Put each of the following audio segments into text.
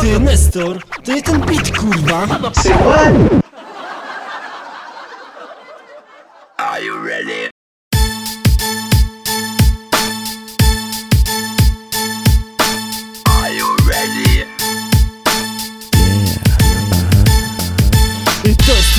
Ty, Nestor, to nie ten beat, kurwa. Are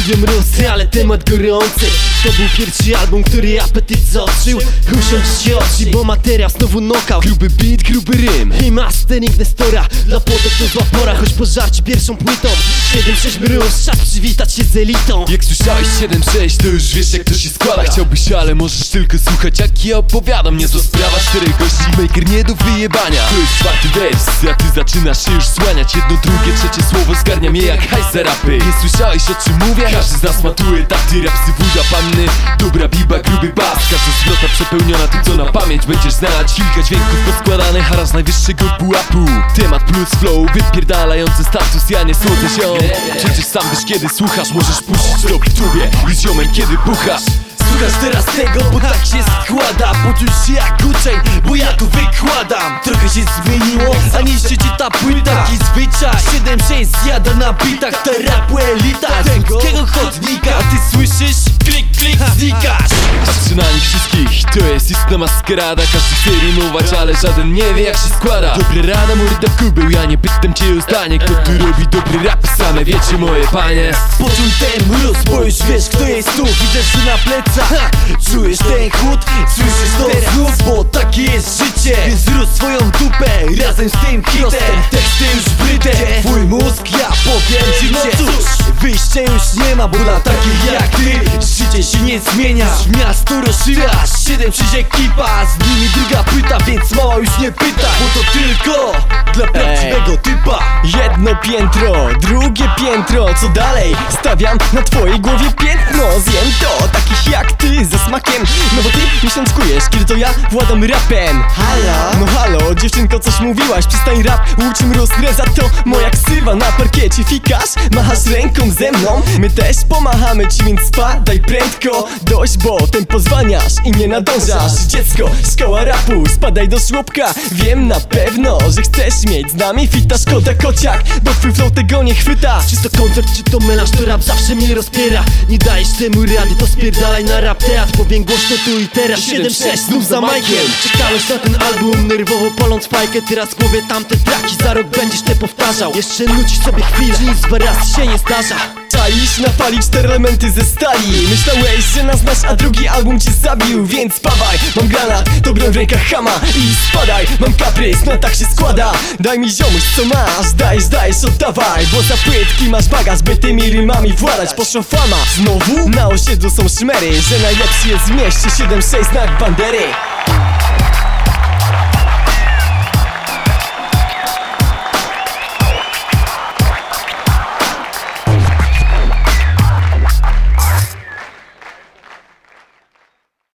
Studium Rosy, ale temat gorący. To był pierwszy album, który apetyt zostrzył Usiądź się oczy, bo materiał znowu knockout. Gruby beat, gruby rym. I mastering Nestora Dla potek to zła pora, choć po żarcie pierwszą płytą. 7-6 mróz, czas przywitać się z elitą. Jak słyszałeś 7-6 to już wiesz jak to się składa. Chciałbyś, ale możesz tylko słuchać jak ja opowiadam. Nie to sprawa czterech gości, maker nie do wyjebania. To jest czwarty wers, a ty zaczynasz się już słaniać. Jedno, drugie, trzecie słowo zgarnia mnie jak hajs za rapy. Nie słyszałeś o czym mówię? Każdy z nas ma tu etapy, rapsy, wuda, panny. Dobra biba, gruby bas, każda zwrota przepełniona tym co na pamięć będziesz znać. Kilka dźwięków poskładanych, a raz najwyższego pułapu Temat plus flow, wypierdalający status, ja nie słodzę się Przecież sam wiesz kiedy słuchasz, możesz puścić to w tubie I ziomem kiedy puchasz Słuchasz teraz tego, bo tak się składa. Poczuć się jak uczeń, bo ja tu wykładam. Trochę się zmieniło, a niszczy ci ta płyta. Taki zwyczaj, 7-6 zjada na bitach. To rapu elita, tego chodnika. Ty słyszysz? Klik, klik, znikasz. Patrzy na wszystkich, to jest istna maskarada Każdy chce rymować, ale żaden nie wie jak się składa. Dobre rada, morda w kubeł, ja nie pytam cię o zdanie. Kto tu robi dobry rap, same wiecie moje panie. Poczuj ten mróz, bo już wiesz kto jest tu. Widzę że na plecach, ha! czujesz ten chód Słyszysz to znów, bo takie jest życie. Więc zrób swoją dupę razem z tym hitem. Teksty już wryte, twój mózg ja powiem ci No cóż, wyjścia już nie ma, bo dla takich jak ty Życie się nie zmienia, w miasto rozszywasz Siedem przyjść ekipa, z nimi druga pyta Więc mała już nie pyta, bo to tylko dla prawdziwego typa. Jedno piętro, drugie piętro, co dalej? Stawiam na twojej głowie piętno. Zjem to, takich jak ty, ze smakiem No bo ty miesiączkujesz, kiedy to ja władam rapem. Halo? No halo, dziewczynko coś mówiłaś, przestań rap Łuczym rozreza to moja ksywa. Na parkiecie Fikasz, machasz ręką ze mną. My też pomachamy ci, więc spadaj prędko. Dość, bo tempo zwaniasz i nie nadążasz. Dziecko, szkoła rapu, spadaj do żłobka Wiem na pewno, że chcesz mieć z nami fita. Szkoda kociak, bo twój flow tego nie chwyta. Czy to koncert, czy to melanż, to rap zawsze mnie rozpiera. Nie dajesz temu rady, to spierdalaj na rap teatr. Powiem głośno tu i teraz. 7-6 znów za Majkiem Czekałeś na ten album, nerwowo paląc fajkę Teraz w głowie tamte traki, za rok będziesz te powtarzał. Jeszcze nucisz sobie chwilę, nic dwa razy się nie zdarza. Czaisz na fali cztery elementy ze stali. Myślałeś, że nas znasz, a drugi album cię zabił Więc spawaj, mam granat, dobrą w rękach hama I spadaj, mam kaprys, no tak się składa. Daj mi ziomuś co masz, dajesz, dajesz, oddawaj Bo za płytki masz bagaż, by tymi rymami władać. Poszła fama, znowu? Na osiedlu są szmery, że najlepszy jest w mieście 7-6 znak bandery